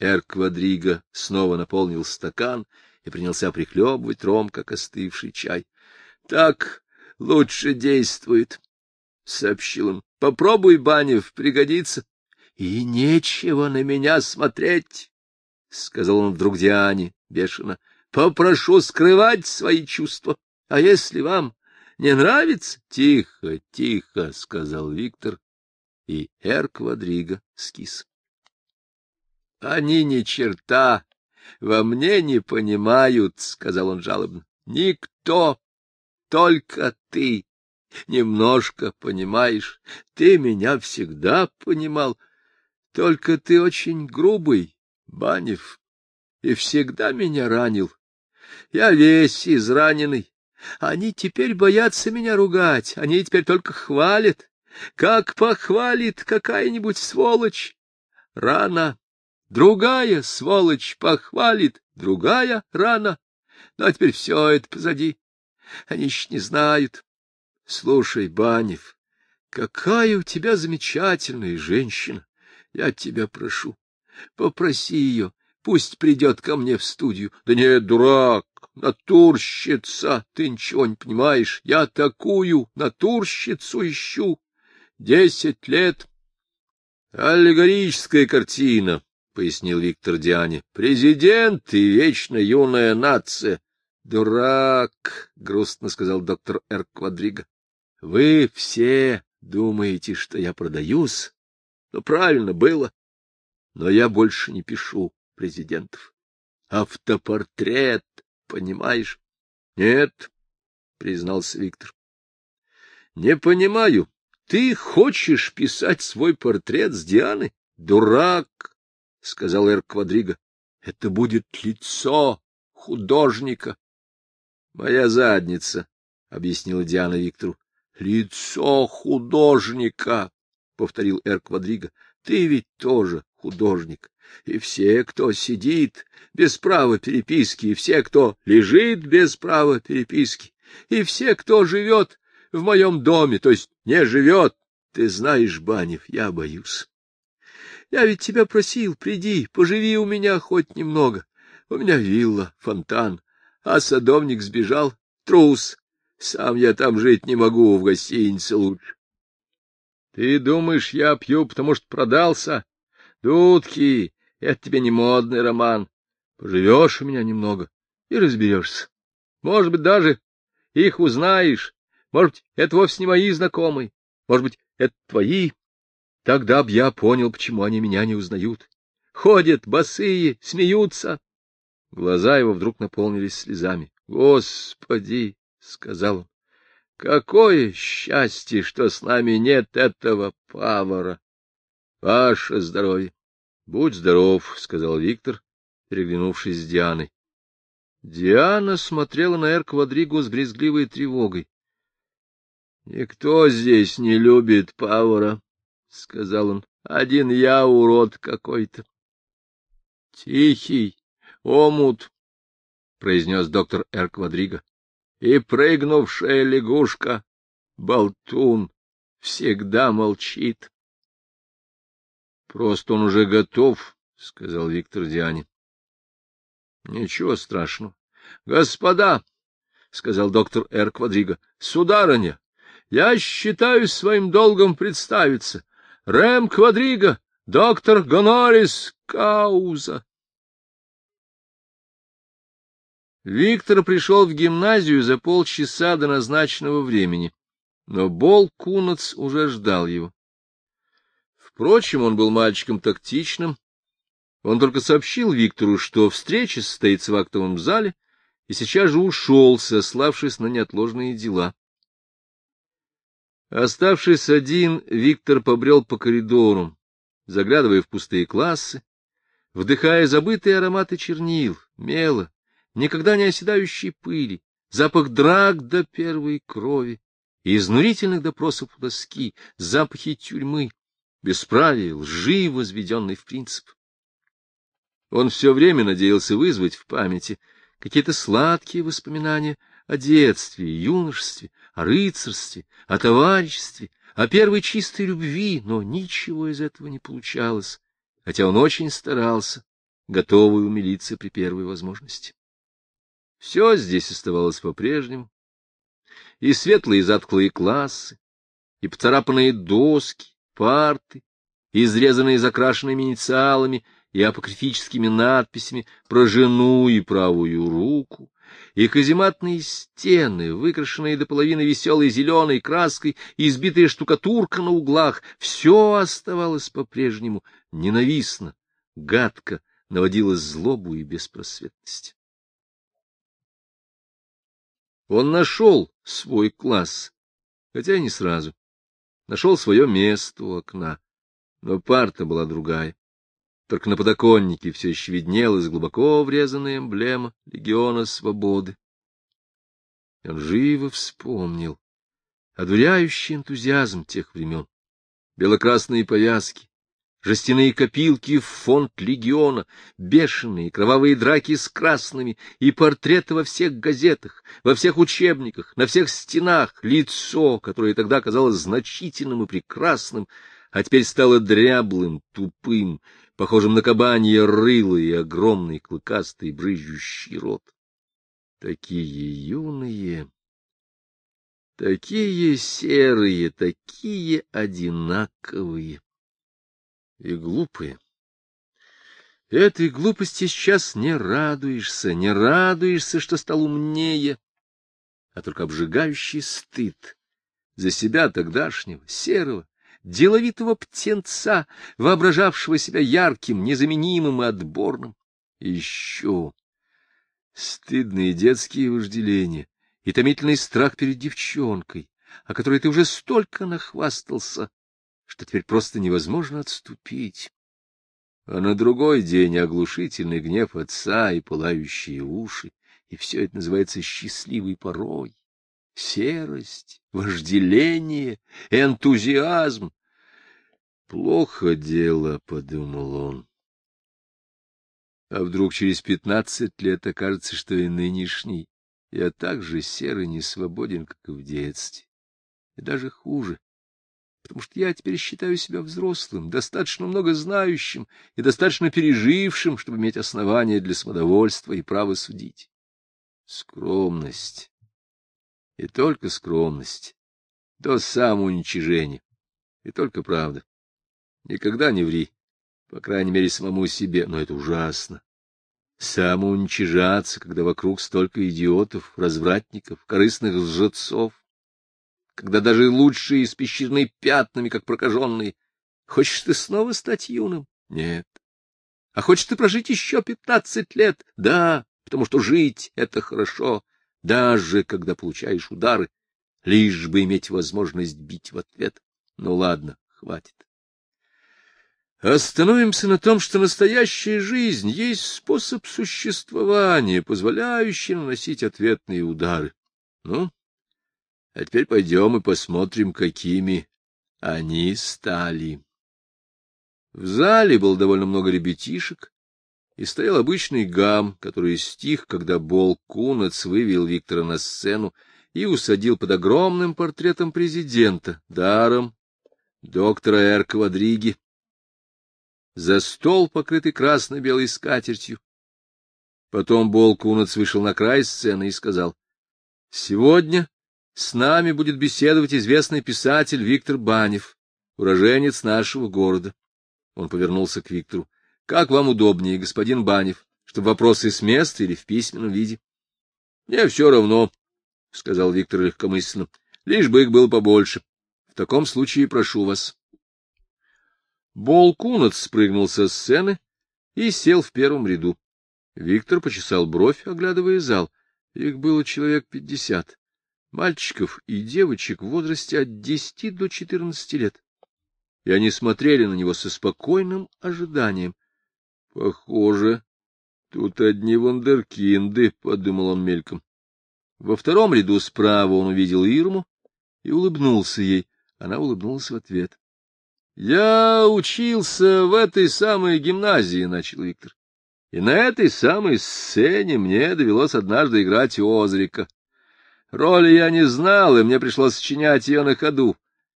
Эр Квадриго снова наполнил стакан и принялся прихлебывать ром, как остывший чай. — Так лучше действует, — сообщил он. — Попробуй, Банев, пригодится. — И нечего на меня смотреть, — сказал он вдруг Диане бешено. — Попрошу скрывать свои чувства. А если вам не нравится? — Тихо, тихо, — сказал Виктор, и Эр Квадриго скис. — Они ни черта во мне не понимают, — сказал он жалобно. — Никто, только ты. Немножко понимаешь. Ты меня всегда понимал. Только ты очень грубый, Банев, и всегда меня ранил. Я весь израненный. Они теперь боятся меня ругать, они теперь только хвалят. Как похвалит какая-нибудь сволочь. Рано. Другая сволочь похвалит, другая рано. Но ну, а теперь все это позади. Они еще не знают. Слушай, Банев, какая у тебя замечательная женщина. Я тебя прошу, попроси ее, пусть придет ко мне в студию. Да нет, дурак, натурщица, ты ничего не понимаешь. Я такую натурщицу ищу. Десять лет. Аллегорическая картина, — пояснил Виктор Диане. Президент и вечно юная нация. Дурак, — грустно сказал доктор Р. Квадриго. Вы все думаете, что я продаюсь? Ну, правильно было. Но я больше не пишу президентов. Автопортрет, понимаешь? Нет, — признался Виктор. Не понимаю, ты хочешь писать свой портрет с Дианы? Дурак, — сказал Эр Квадриго. Это будет лицо художника. Моя задница, — объяснила Диана Виктору. Лицо художника, — повторил Эр Квадриго. Ты ведь тоже художник. И все, кто сидит без права переписки, и все, кто лежит без права переписки, и все, кто живет в моем доме, то есть не живет. Ты знаешь, Банев, я боюсь. Я ведь тебя просил, приди, поживи у меня хоть немного. У меня вилла, фонтан, а садовник сбежал, трус. Сам я там жить не могу, в гостинице лучше. Ты думаешь, я пью, потому что продался? Дудки, это тебе не модный роман. Поживешь у меня немного и разберешься. Может быть, даже их узнаешь, может быть, это вовсе не мои знакомые. Может быть, это твои. Тогда б я понял, почему они меня не узнают. Ходят босые, смеются. Глаза его вдруг наполнились слезами. — Господи! — сказал он. — Какое счастье, что с нами нет этого павара! Ваше здоровье! — Будь здоров, — сказал Виктор, переглянувшись с Дианой. Диана смотрела на Эр Квадриго с брезгливой тревогой. Никто здесь не любит Павара, — сказал он. — Один я урод какой-то. — Тихий омут, — произнес доктор Эр Квадриго. — И прыгнувшая лягушка, болтун, всегда молчит. — Просто он уже готов, — сказал Виктор Диане. — Ничего страшного. — Господа, — сказал доктор Эр Квадриго, — сударыня, я считаю своим долгом представиться. Рэм Квадриго, доктор Гонорис Кауза. Виктор пришел в гимназию за полчаса до назначенного времени, но Бол Кунац уже ждал его. Впрочем, он был мальчиком тактичным. Он только сообщил Виктору, что встреча состоится в актовом зале, и сейчас же ушел, сославшись на неотложные дела. Оставшись один, Виктор побрел по коридору, заглядывая в пустые классы, вдыхая забытые ароматы чернил, мела, никогда не оседающей пыли, запах драк до первой крови и изнурительных допросов у доски, запахи тюрьмы, бесправия, лжи, возведенной в принцип. Он все время надеялся вызвать в памяти какие-то сладкие воспоминания о детстве, юношестве, о рыцарстве, о товариществе, о первой чистой любви, но ничего из этого не получалось, хотя он очень старался готовый умилиться при первой возможности. Все здесь оставалось по-прежнему. И светлые затклые классы, и поцарапанные доски, парты, изрезанные закрашенными инициалами и апокрифическими надписями про жену и правую руку, и казематные стены, выкрашенные до половины веселой зеленой краской, избитая штукатурка на углах, все оставалось по-прежнему ненавистно, гадко, наводило злобу и беспросветность. Он нашел свой класс, хотя и не сразу. Нашел свое место у окна, но парта была другая. Только на подоконнике все еще виднелась глубоко врезанная эмблема Легиона Свободы. Он живо вспомнил одуряющий энтузиазм тех времен, белокрасные повязки, жестяные копилки в фонд легиона, бешеные кровавые драки с красными и портреты во всех газетах, во всех учебниках, на всех стенах, лицо, которое тогда казалось значительным и прекрасным, а теперь стало дряблым, тупым, похожим на кабанье рыло и огромный клыкастый брызжущий рот. Такие юные, такие серые, такие одинаковые и глупые. Этой глупости сейчас не радуешься, не радуешься, что стал умнее, а только обжигающий стыд за себя тогдашнего, серого, деловитого птенца, воображавшего себя ярким, незаменимым и отборным. Еще стыдные детские вожделения и томительный страх перед девчонкой, о которой ты уже столько нахвастался, что теперь просто невозможно отступить. А на другой день оглушительный гнев отца и пылающие уши, и все это называется счастливой порой. Серость, вожделение, энтузиазм. Плохо дело, — подумал он. А вдруг через пятнадцать лет окажется, что и нынешний я так же серый не свободен, как и в детстве. И даже хуже потому что я теперь считаю себя взрослым, достаточно много знающим и достаточно пережившим, чтобы иметь основания для самодовольства и право судить. Скромность. И только скромность. До самоуничижения. И только правда. Никогда не ври. По крайней мере, самому себе. Но это ужасно. Самоуничижаться, когда вокруг столько идиотов, развратников, корыстных лжецов, когда даже лучшие испещрены пятнами, как прокаженные. Хочешь ты снова стать юным? Нет. А хочешь ты прожить еще пятнадцать лет? Да, потому что жить — это хорошо, даже когда получаешь удары, лишь бы иметь возможность бить в ответ. Ну ладно, хватит. Остановимся на том, что настоящая жизнь есть способ существования, позволяющий наносить ответные удары. Ну, а теперь пойдем и посмотрим, какими они стали. В зале было довольно много ребятишек, и стоял обычный гам, который стих, когда Бол Кунац вывел Виктора на сцену и усадил под огромным портретом президента, даром доктора Эр Квадриги, за стол, покрытый красно-белой скатертью. Потом Бол Кунац вышел на край сцены и сказал, — Сегодня с нами будет беседовать известный писатель Виктор Банев, уроженец нашего города. Он повернулся к Виктору. — Как вам удобнее, господин Банев, чтобы вопросы с места или в письменном виде? — Мне все равно, — сказал Виктор легкомысленно, — лишь бы их было побольше. В таком случае прошу вас. Бол Кунац спрыгнул со сцены и сел в первом ряду. Виктор почесал бровь, оглядывая зал. Их было человек пятьдесят мальчиков и девочек в возрасте от десяти до четырнадцати лет, и они смотрели на него со спокойным ожиданием. — Похоже, тут одни вундеркинды, — подумал он мельком. Во втором ряду справа он увидел Ирму и улыбнулся ей. Она улыбнулась в ответ. — Я учился в этой самой гимназии, — начал Виктор. И на этой самой сцене мне довелось однажды играть Озрика. Роли я не знал, и мне пришлось сочинять ее на ходу.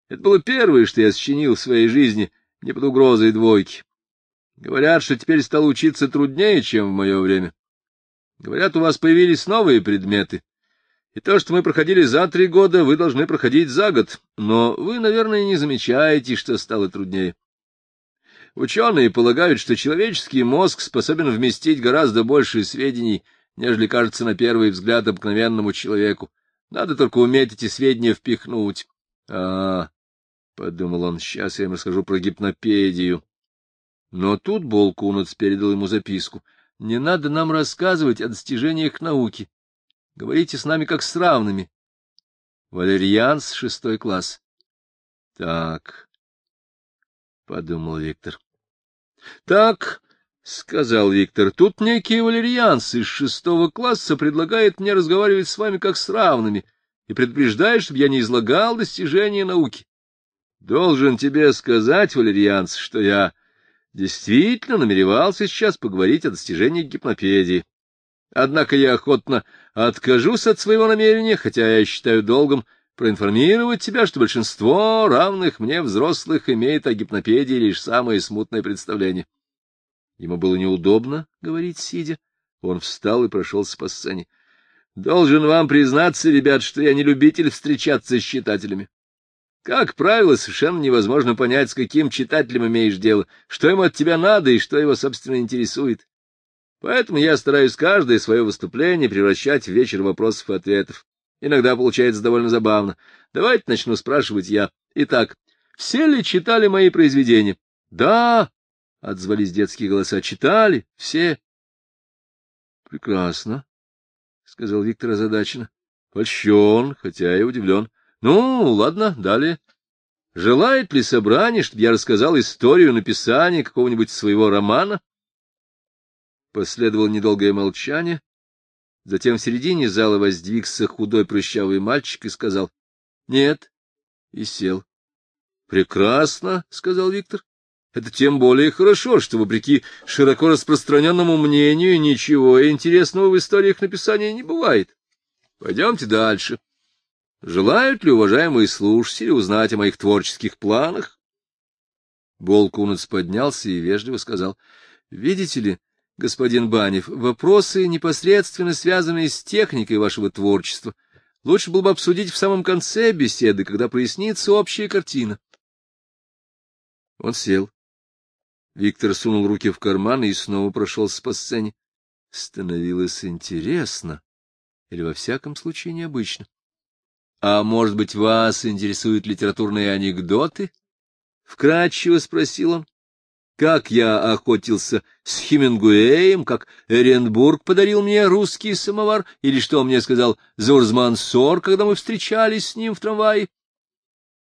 Это было первое, что я сочинил в своей жизни, не под угрозой двойки. Говорят, что теперь стало учиться труднее, чем в мое время. Говорят, у вас появились новые предметы. И то, что мы проходили за три года, вы должны проходить за год. Но вы, наверное, не замечаете, что стало труднее. Ученые полагают, что человеческий мозг способен вместить гораздо больше сведений, нежели кажется на первый взгляд обыкновенному человеку. Надо только уметь эти сведения впихнуть. А, — подумал он, — сейчас я им расскажу про гипнопедию. Но тут Болкунац передал ему записку. Не надо нам рассказывать о достижениях науки. Говорите с нами как с равными. Валерьянс, шестой класс. Так, — подумал Виктор. — Так, — сказал Виктор, — тут некий валерьянс из шестого класса предлагает мне разговаривать с вами как с равными и предупреждает, чтобы я не излагал достижения науки. Должен тебе сказать, валерьянс, что я действительно намеревался сейчас поговорить о достижениях гипнопедии. Однако я охотно откажусь от своего намерения, хотя я считаю долгом проинформировать тебя, что большинство равных мне взрослых имеет о гипнопедии лишь самое смутное представление. Ему было неудобно говорить сидя. Он встал и прошелся по сцене. — Должен вам признаться, ребят, что я не любитель встречаться с читателями. Как правило, совершенно невозможно понять, с каким читателем имеешь дело, что ему от тебя надо и что его, собственно, интересует. Поэтому я стараюсь каждое свое выступление превращать в вечер вопросов и ответов. Иногда получается довольно забавно. Давайте начну спрашивать я. Итак, все ли читали мои произведения? Да, — отзвались детские голоса. Читали? Все. Прекрасно, — сказал Виктор озадаченно. Польщен, хотя и удивлен. Ну, ладно, далее. Желает ли собрание, чтобы я рассказал историю написания какого-нибудь своего романа? Последовало недолгое молчание. Затем в середине зала воздвигся худой прыщавый мальчик и сказал «Нет» и сел. «Прекрасно», — сказал Виктор. «Это тем более хорошо, что, вопреки широко распространенному мнению, ничего интересного в историях написания не бывает. Пойдемте дальше. Желают ли уважаемые слушатели узнать о моих творческих планах?» Болкунац поднялся и вежливо сказал «Видите ли, — господин Банев, вопросы, непосредственно связанные с техникой вашего творчества, лучше было бы обсудить в самом конце беседы, когда прояснится общая картина. Он сел. Виктор сунул руки в карман и снова прошелся по сцене. Становилось интересно, или во всяком случае необычно. — А может быть, вас интересуют литературные анекдоты? — вкратчиво спросил он как я охотился с Хемингуэем, как Эренбург подарил мне русский самовар, или что мне сказал Зурзмансор, когда мы встречались с ним в трамвае.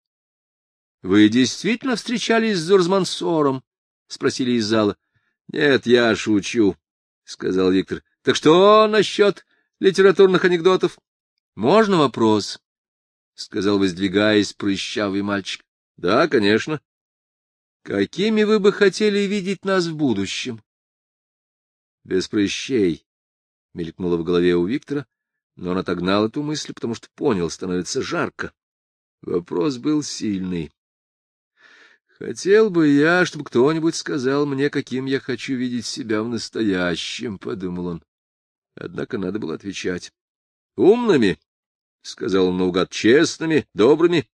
— Вы действительно встречались с Зурзмансором? — спросили из зала. — Нет, я шучу, — сказал Виктор. — Так что насчет литературных анекдотов? — Можно вопрос? — сказал, воздвигаясь, прыщавый мальчик. — Да, конечно. Какими вы бы хотели видеть нас в будущем? Без прыщей, — мелькнуло в голове у Виктора, но он отогнал эту мысль, потому что понял, становится жарко. Вопрос был сильный. Хотел бы я, чтобы кто-нибудь сказал мне, каким я хочу видеть себя в настоящем, — подумал он. Однако надо было отвечать. — Умными, — сказал он наугад, — честными, добрыми,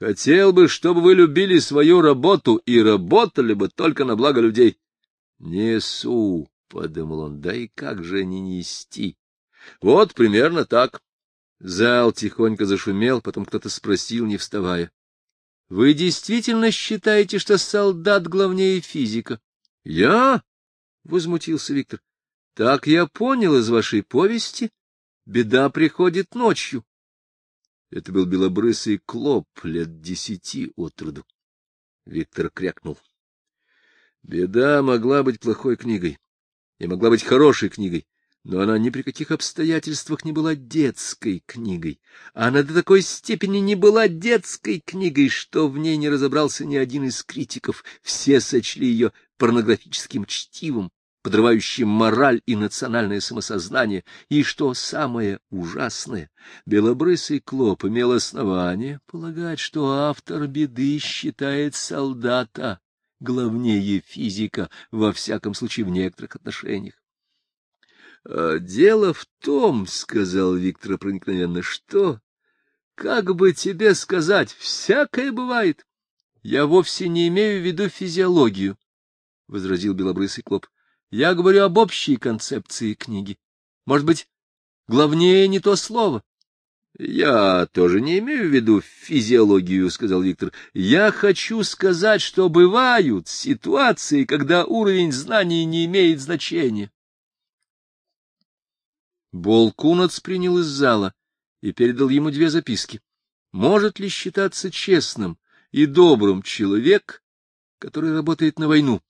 Хотел бы, чтобы вы любили свою работу и работали бы только на благо людей. — Несу, — подумал он, — да и как же не нести? Вот примерно так. Зал тихонько зашумел, потом кто-то спросил, не вставая. — Вы действительно считаете, что солдат главнее физика? — Я? — возмутился Виктор. — Так я понял из вашей повести. Беда приходит ночью. Это был белобрысый клоп лет десяти от роду. Виктор крякнул. Беда могла быть плохой книгой и могла быть хорошей книгой, но она ни при каких обстоятельствах не была детской книгой. Она до такой степени не была детской книгой, что в ней не разобрался ни один из критиков. Все сочли ее порнографическим чтивом подрывающим мораль и национальное самосознание, и, что самое ужасное, белобрысый клоп имел основание полагать, что автор беды считает солдата главнее физика, во всяком случае в некоторых отношениях. «А дело в том, — сказал Виктор проникновенно, — что, как бы тебе сказать, всякое бывает. Я вовсе не имею в виду физиологию, — возразил белобрысый клоп. Я говорю об общей концепции книги. Может быть, главнее не то слово. — Я тоже не имею в виду физиологию, — сказал Виктор. — Я хочу сказать, что бывают ситуации, когда уровень знаний не имеет значения. Болкунац принял из зала и передал ему две записки. Может ли считаться честным и добрым человек, который работает на войну?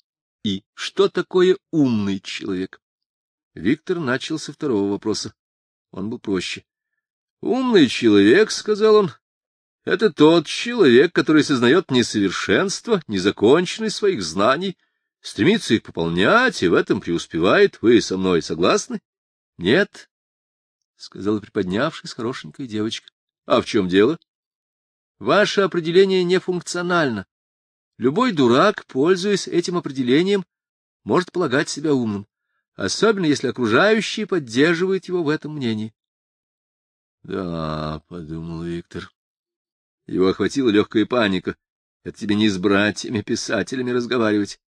И что такое умный человек? Виктор начал со второго вопроса. Он был проще. — Умный человек, — сказал он, — это тот человек, который сознает несовершенство, незаконченность своих знаний, стремится их пополнять и в этом преуспевает. Вы со мной согласны? — Нет, — сказала приподнявшись хорошенькая девочка. — А в чем дело? — Ваше определение нефункционально. Любой дурак, пользуясь этим определением, может полагать себя умным, особенно если окружающие поддерживают его в этом мнении. — Да, — подумал Виктор. Его охватила легкая паника. Это тебе не с братьями-писателями разговаривать.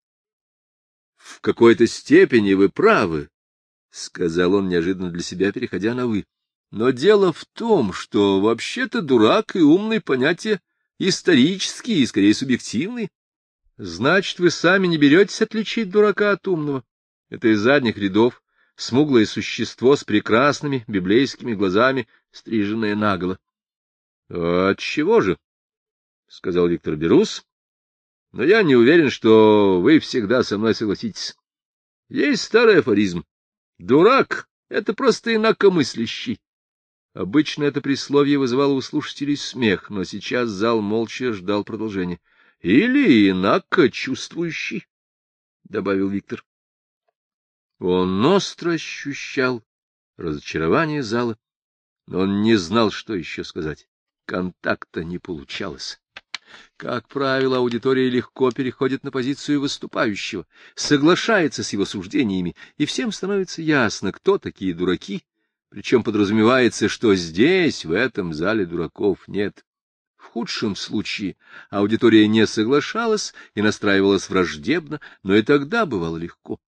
— В какой-то степени вы правы, — сказал он неожиданно для себя, переходя на «вы». Но дело в том, что вообще-то дурак и умный понятия исторические и скорее субъективные. Значит, вы сами не беретесь отличить дурака от умного. Это из задних рядов смуглое существо с прекрасными библейскими глазами, стриженное наголо. — Отчего же? — сказал Виктор Берус. — Но я не уверен, что вы всегда со мной согласитесь. Есть старый афоризм. Дурак — это просто инакомыслящий. Обычно это присловие вызывало у слушателей смех, но сейчас зал молча ждал продолжения. — или инако чувствующий, — добавил Виктор. Он остро ощущал разочарование зала, но он не знал, что еще сказать. Контакта не получалось. Как правило, аудитория легко переходит на позицию выступающего, соглашается с его суждениями, и всем становится ясно, кто такие дураки, причем подразумевается, что здесь, в этом зале, дураков нет. Худшем случае аудитория не соглашалась и настраивалась враждебно, но и тогда бывало легко,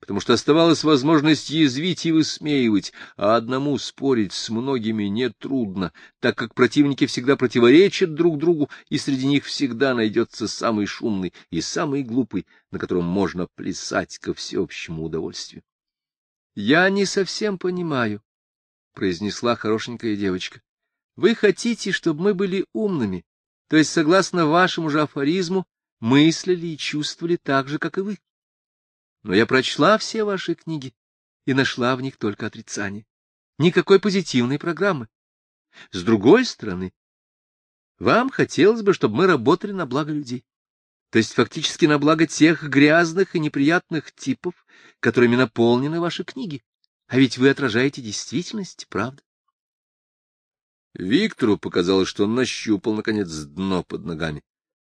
потому что оставалась возможность язвить и высмеивать, а одному спорить с многими нетрудно, так как противники всегда противоречат друг другу, и среди них всегда найдется самый шумный и самый глупый, на котором можно плясать ко всеобщему удовольствию. — Я не совсем понимаю, — произнесла хорошенькая девочка. Вы хотите, чтобы мы были умными, то есть, согласно вашему же афоризму, мыслили и чувствовали так же, как и вы. Но я прочла все ваши книги и нашла в них только отрицание. Никакой позитивной программы. С другой стороны, вам хотелось бы, чтобы мы работали на благо людей. То есть фактически на благо тех грязных и неприятных типов, которыми наполнены ваши книги. А ведь вы отражаете действительность, правда? Виктору показалось, что он нащупал, наконец, дно под ногами.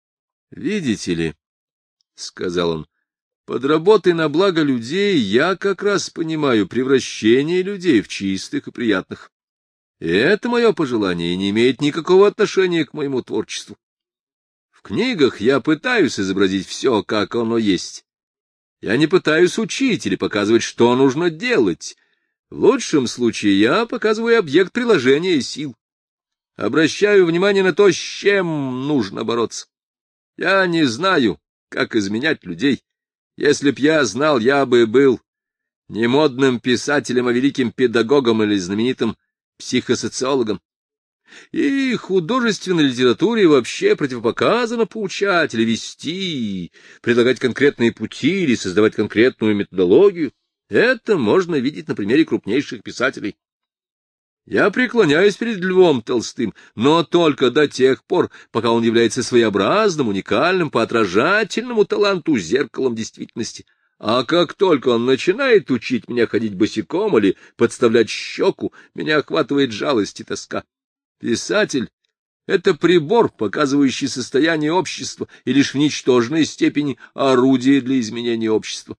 — Видите ли, — сказал он, — под работой на благо людей я как раз понимаю превращение людей в чистых и приятных. И это мое пожелание не имеет никакого отношения к моему творчеству. В книгах я пытаюсь изобразить все, как оно есть. Я не пытаюсь учить или показывать, что нужно делать. В лучшем случае я показываю объект приложения сил обращаю внимание на то, с чем нужно бороться. Я не знаю, как изменять людей. Если б я знал, я бы был не модным писателем, а великим педагогом или знаменитым психосоциологом. И художественной литературе вообще противопоказано поучать или вести, предлагать конкретные пути или создавать конкретную методологию. Это можно видеть на примере крупнейших писателей. Я преклоняюсь перед Львом Толстым, но только до тех пор, пока он является своеобразным, уникальным, по отражательному таланту зеркалом действительности. А как только он начинает учить меня ходить босиком или подставлять щеку, меня охватывает жалость и тоска. Писатель Это прибор, показывающий состояние общества, и лишь в ничтожной степени орудие для изменения общества.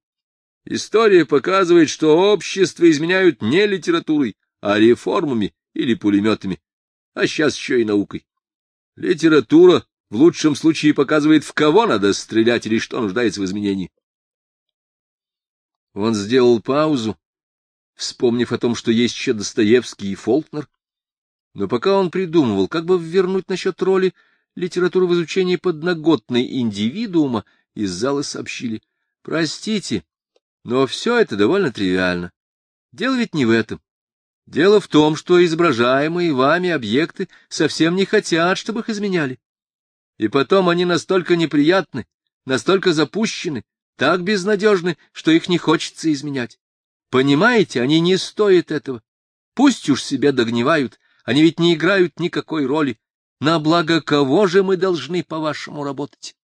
История показывает, что общество изменяют не литературой, а реформами или пулеметами, а сейчас еще и наукой. Литература в лучшем случае показывает, в кого надо стрелять или что нуждается в изменении. Он сделал паузу, вспомнив о том, что есть еще Достоевский и Фолкнер. Но пока он придумывал, как бы вернуть насчет роли литературы в изучении подноготной индивидуума, из зала сообщили. — Простите, но все это довольно тривиально. Дело ведь не в этом. Дело в том, что изображаемые вами объекты совсем не хотят, чтобы их изменяли. И потом они настолько неприятны, настолько запущены, так безнадежны, что их не хочется изменять. Понимаете, они не стоят этого. Пусть уж себя догнивают, они ведь не играют никакой роли. На благо кого же мы должны, по-вашему, работать?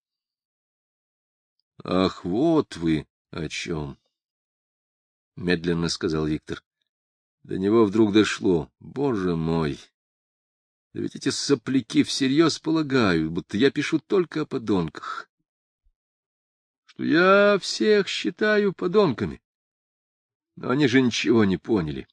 — Ах, вот вы о чем! — медленно сказал Виктор. До него вдруг дошло. Боже мой! Да ведь эти сопляки всерьез полагают, будто я пишу только о подонках. Что я всех считаю подонками. Но они же ничего не поняли.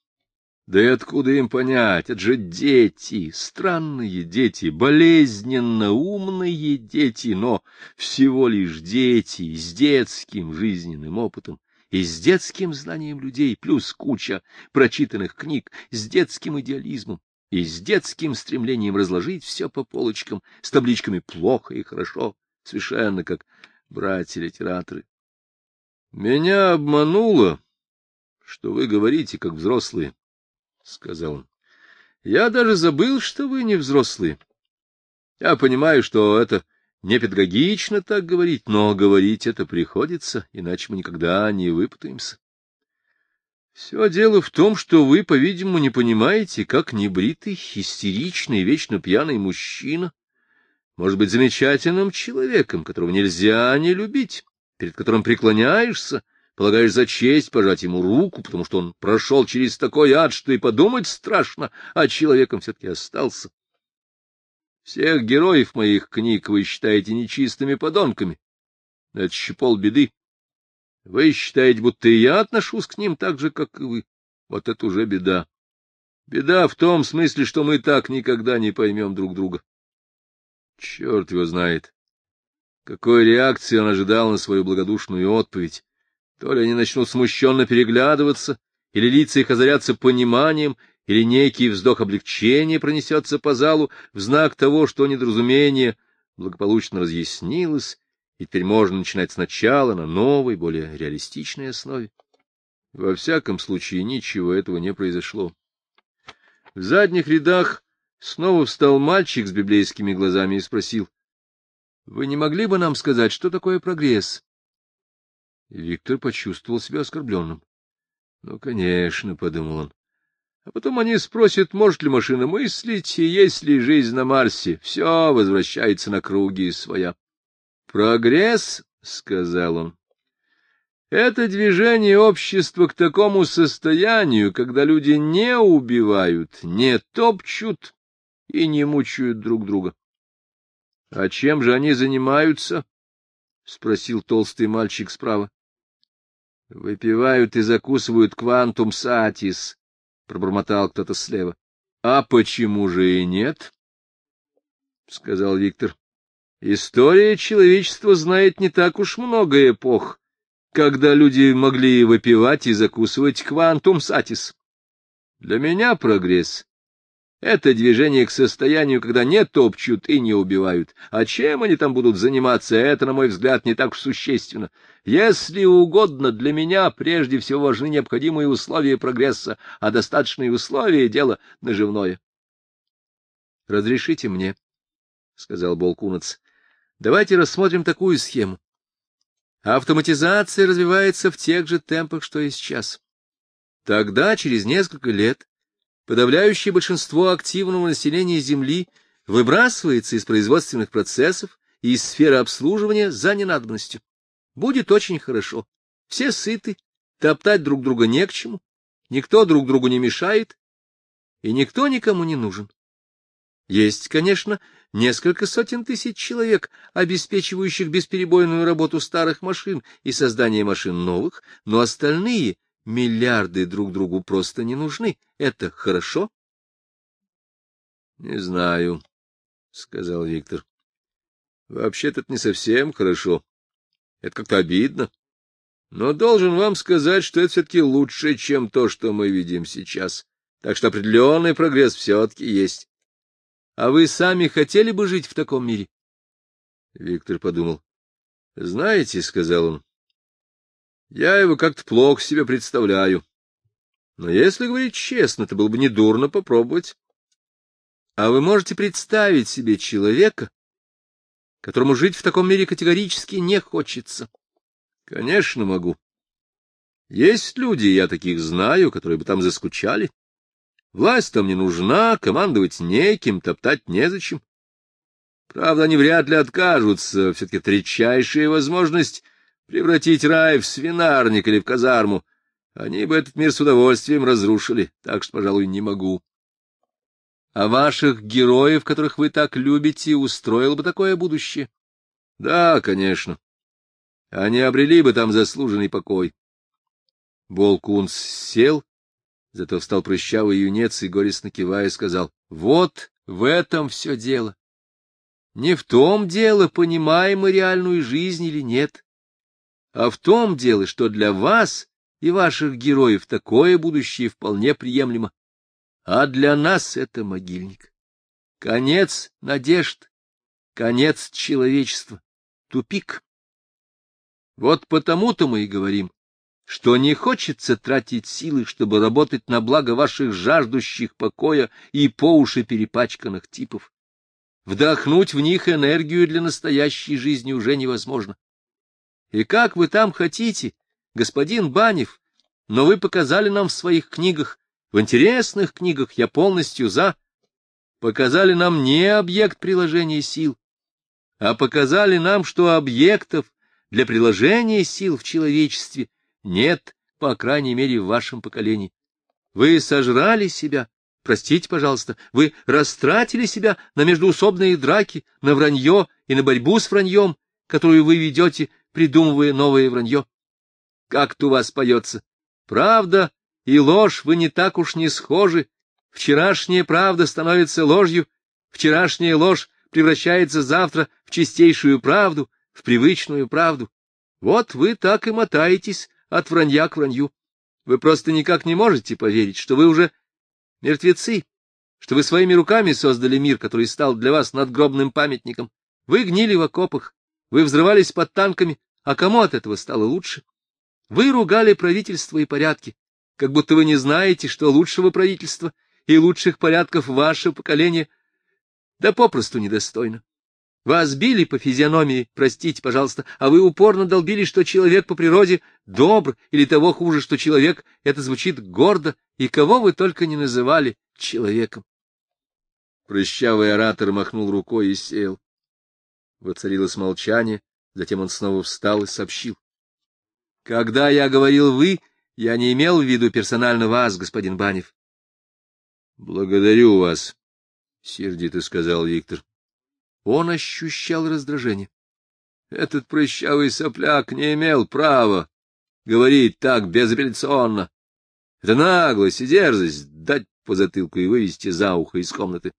Да и откуда им понять? Это же дети, странные дети, болезненно умные дети, но всего лишь дети с детским жизненным опытом и с детским знанием людей, плюс куча прочитанных книг, с детским идеализмом и с детским стремлением разложить все по полочкам, с табличками «плохо» и «хорошо», совершенно как братья-литераторы. Меня обмануло, что вы говорите, как взрослые, — сказал он. — Я даже забыл, что вы не взрослые. Я понимаю, что это не педагогично так говорить, но говорить это приходится, иначе мы никогда не выпутаемся. Все дело в том, что вы, по-видимому, не понимаете, как небритый, истеричный, вечно пьяный мужчина может быть замечательным человеком, которого нельзя не любить, перед которым преклоняешься, полагаешь за честь пожать ему руку, потому что он прошел через такой ад, что и подумать страшно, а человеком все-таки остался. Всех героев моих книг вы считаете нечистыми подонками. Это еще полбеды. Вы считаете, будто и я отношусь к ним так же, как и вы. Вот это уже беда. Беда в том смысле, что мы так никогда не поймем друг друга. Черт его знает. Какой реакции он ожидал на свою благодушную отповедь. То ли они начнут смущенно переглядываться, или лица их озарятся пониманием, или некий вздох облегчения пронесется по залу в знак того, что недоразумение благополучно разъяснилось, и теперь можно начинать сначала на новой, более реалистичной основе. Во всяком случае, ничего этого не произошло. В задних рядах снова встал мальчик с библейскими глазами и спросил, — Вы не могли бы нам сказать, что такое прогресс? Виктор почувствовал себя оскорбленным. — Ну, конечно, — подумал он. А потом они спросят, может ли машина мыслить, и есть ли жизнь на Марсе. Все возвращается на круги своя. «Прогресс», — сказал он, — «это движение общества к такому состоянию, когда люди не убивают, не топчут и не мучают друг друга». «А чем же они занимаются?» — спросил толстый мальчик справа. «Выпивают и закусывают квантум сатис», пробормотал кто-то слева. — А почему же и нет? — сказал Виктор. — История человечества знает не так уж много эпох, когда люди могли выпивать и закусывать квантум сатис. Для меня прогресс это движение к состоянию, когда не топчут и не убивают. А чем они там будут заниматься, это, на мой взгляд, не так уж существенно. Если угодно, для меня прежде всего важны необходимые условия прогресса, а достаточные условия — дело наживное. — Разрешите мне, — сказал Болкунац, — давайте рассмотрим такую схему. Автоматизация развивается в тех же темпах, что и сейчас. Тогда, через несколько лет, подавляющее большинство активного населения Земли выбрасывается из производственных процессов и из сферы обслуживания за ненадобностью. Будет очень хорошо. Все сыты, топтать друг друга не к чему, никто друг другу не мешает, и никто никому не нужен. Есть, конечно, несколько сотен тысяч человек, обеспечивающих бесперебойную работу старых машин и создание машин новых, но остальные миллиарды друг другу просто не нужны. Это хорошо? — Не знаю, — сказал Виктор. — Вообще-то это не совсем хорошо. Это как-то обидно. Но должен вам сказать, что это все-таки лучше, чем то, что мы видим сейчас. Так что определенный прогресс все-таки есть. А вы сами хотели бы жить в таком мире? Виктор подумал. — Знаете, — сказал он, — я его как-то плохо себе представляю. Но если говорить честно, то было бы недурно попробовать. А вы можете представить себе человека, которому жить в таком мире категорически не хочется? Конечно, могу. Есть люди, я таких знаю, которые бы там заскучали. Власть там не нужна, командовать неким, топтать незачем. Правда, они вряд ли откажутся, все-таки это редчайшая возможность превратить рай в свинарник или в казарму. Они бы этот мир с удовольствием разрушили, так что, пожалуй, не могу. А ваших героев, которых вы так любите, устроило бы такое будущее? Да, конечно. Они обрели бы там заслуженный покой. Болкунс сел Зато встал прыщавый юнец и, горестно кивая, сказал, — Вот в этом все дело. Не в том дело, понимаем мы реальную жизнь или нет, а в том дело, что для вас и ваших героев такое будущее вполне приемлемо, а для нас это могильник. Конец надежд, конец человечества, тупик. Вот потому-то мы и говорим, что не хочется тратить силы, чтобы работать на благо ваших жаждущих покоя и по уши перепачканных типов. Вдохнуть в них энергию для настоящей жизни уже невозможно. И как вы там хотите, господин Банев, но вы показали нам в своих книгах, в интересных книгах я полностью за, показали нам не объект приложения сил, а показали нам, что объектов для приложения сил в человечестве — нет, по крайней мере, в вашем поколении. Вы сожрали себя, простите, пожалуйста, вы растратили себя на междуусобные драки, на вранье и на борьбу с враньем, которую вы ведете, придумывая новое вранье. Как-то у вас поется. Правда и ложь вы не так уж не схожи. Вчерашняя правда становится ложью, вчерашняя ложь превращается завтра в чистейшую правду, в привычную правду. Вот вы так и мотаетесь от вранья к вранью. Вы просто никак не можете поверить, что вы уже мертвецы, что вы своими руками создали мир, который стал для вас надгробным памятником. Вы гнили в окопах, вы взрывались под танками, а кому от этого стало лучше? Вы ругали правительство и порядки, как будто вы не знаете, что лучшего правительства и лучших порядков ваше поколение да попросту недостойно. Вас били по физиономии, простите, пожалуйста, а вы упорно долбили, что человек по природе добр, или того хуже, что человек — это звучит гордо, и кого вы только не называли человеком. Прыщавый оратор махнул рукой и сел. Воцарилось молчание, затем он снова встал и сообщил. — Когда я говорил «вы», я не имел в виду персонально вас, господин Банев. — Благодарю вас, — сердито сказал Виктор. Он ощущал раздражение. Этот прыщавый сопляк не имел права говорить так безапелляционно. Это наглость и дерзость дать по затылку и вывести за ухо из комнаты.